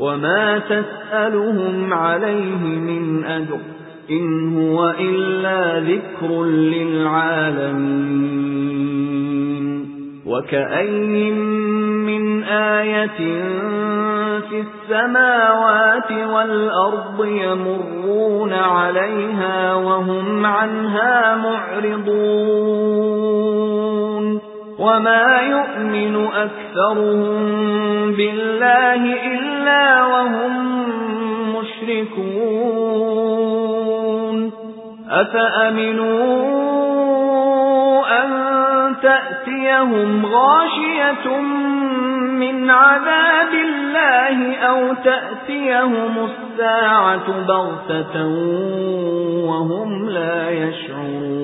وَمَا تَسْأَلُهُمْ عَلَيْهِ مِنْ أَجْرٍ إِنْ هُوَ إِلَّا ذِكْرٌ لِلْعَالَمِينَ وَكَأَيِّن مِّنْ آيَةٍ فِي السَّمَاوَاتِ وَالْأَرْضِ يَمُرُّونَ عَلَيْهَا وَهُمْ عَنْهَا مُعْرِضُونَ وَمَا يُؤْمِنُ أَكْثَرُهُم بِاللَّهِ إِلَّا وَهُم مُشْرِكُونَ أَفَأَمِنُوا أَن تَأْتِيَهُمْ غَاشِيَةٌ مِّنْ عَذَابِ اللَّهِ أَوْ تَأْتِيَهُمُ السَّاعَةُ بَغْتَةً وَهُمْ لَا يَشْعُرُونَ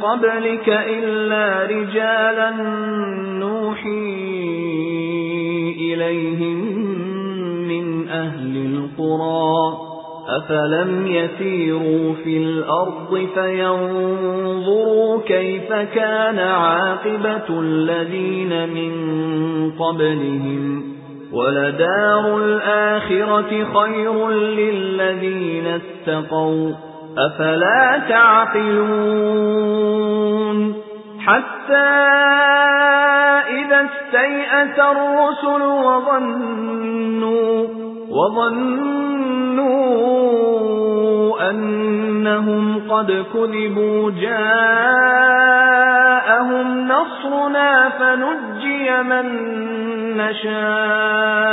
قَبْلِكَ إِلَّا رِجَالًا نُوحِي إِلَيْهِم مِّنْ أَهْلِ الْقُرَى أَفَلَمْ يَسِيرُوا فِي الْأَرْضِ فَيَنظُرُوا كَيْفَ كَانَ عَاقِبَةُ الَّذِينَ مِن قَبْلِهِمْ وَلَدَارُ الْآخِرَةِ خَيْرٌ لِّلَّذِينَ اتَّقَوْا أَفَلَا تَعْقِلُونَ حَتَّى إِذَا اسْتَيْأَسَ الرُّسُلُ وَظَنُّوا وَظَنُّوا أَنَّهُمْ قَدْ كُذِبُوا جَاءَهُمْ نَصْرُنَا فَنُجِّيَ مَن نَّشَاءُ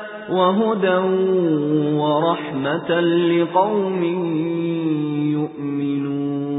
وَهُدًى وَرَحْمَةً لِقَوْمٍ يُؤْمِنُونَ.